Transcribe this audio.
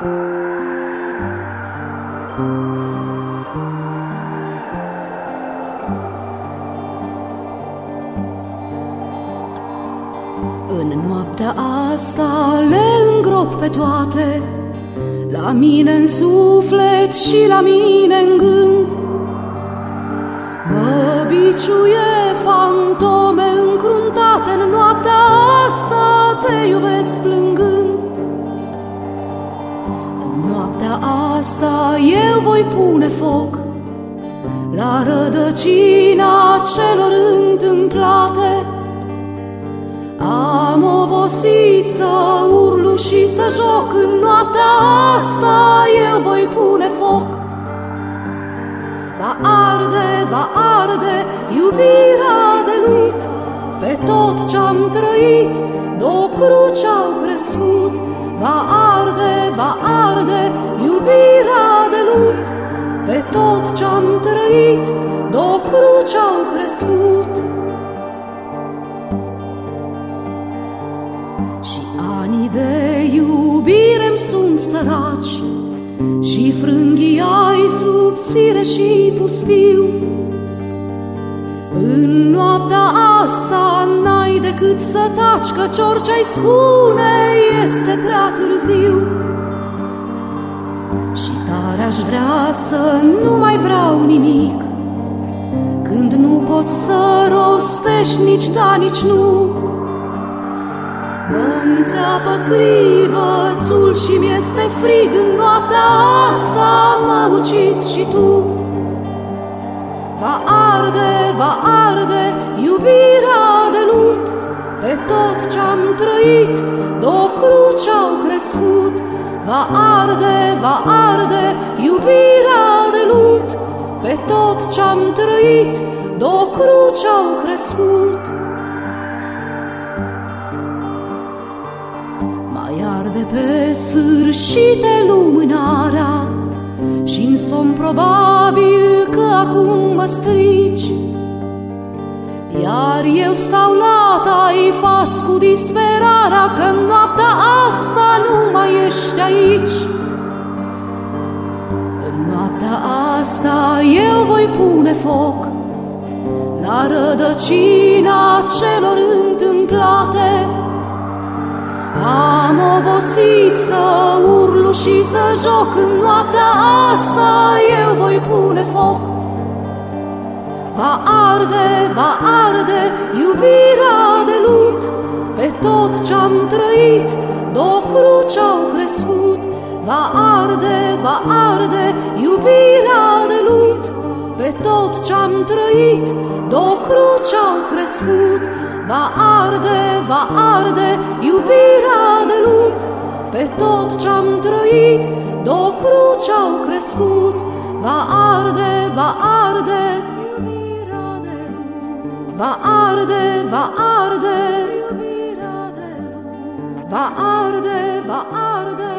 În noaptea asta le îngrop pe toate, La mine în suflet și la mine în gând. Voi pune foc La rădăcina celor întâmplate, am obosit să urlu și să joc În noaptea asta eu voi pune foc. Va arde, va arde iubirea de lut Pe tot ce-am trăit, două cruci au crescut Va arde, tot ce-am trăit, două cruci au crescut. Ani de iubire sunt săraci Și frânghiai subțire și pustiu. În noaptea asta n-ai decât să taci Căci orice-ai spune este prea târziu Și tare aș vrea să nu mai vreau nimic. Când nu poți să rostești nici da, nici nu Înțeapă crivățul și mi-este frig În noaptea asta mă uciți și tu. Va arde, va arde iubirea de lut Pe tot ce-am trăit, două cruci au crescut Va arde, va arde iubirea de lut. Pe tot ce-am trăit, două cruci au crescut. Arde pe sfârșite lumânarea și în somn probabil că acum mă strici. Iar eu stau la taifas cu disperarea Că în noaptea asta nu mai ești aici? În noaptea asta eu voi pune foc La rădăcina celor întâmplate. Am obosit să urlu și să joc În noaptea asta eu voi pune foc. Va arde, va arde iubirea de lut Pe tot ce-am trăit, două cruci au crescut Va arde, va arde iubirea de lut. Pe tot ce-am trăit, două cruci au crescut Va arde, va arde iubirea de lut. Pe tot ce-am trăit, două cruci au crescut Va arde, va arde iubirea de lut. Va arde, va arde iubirea de lut va arde, va arde.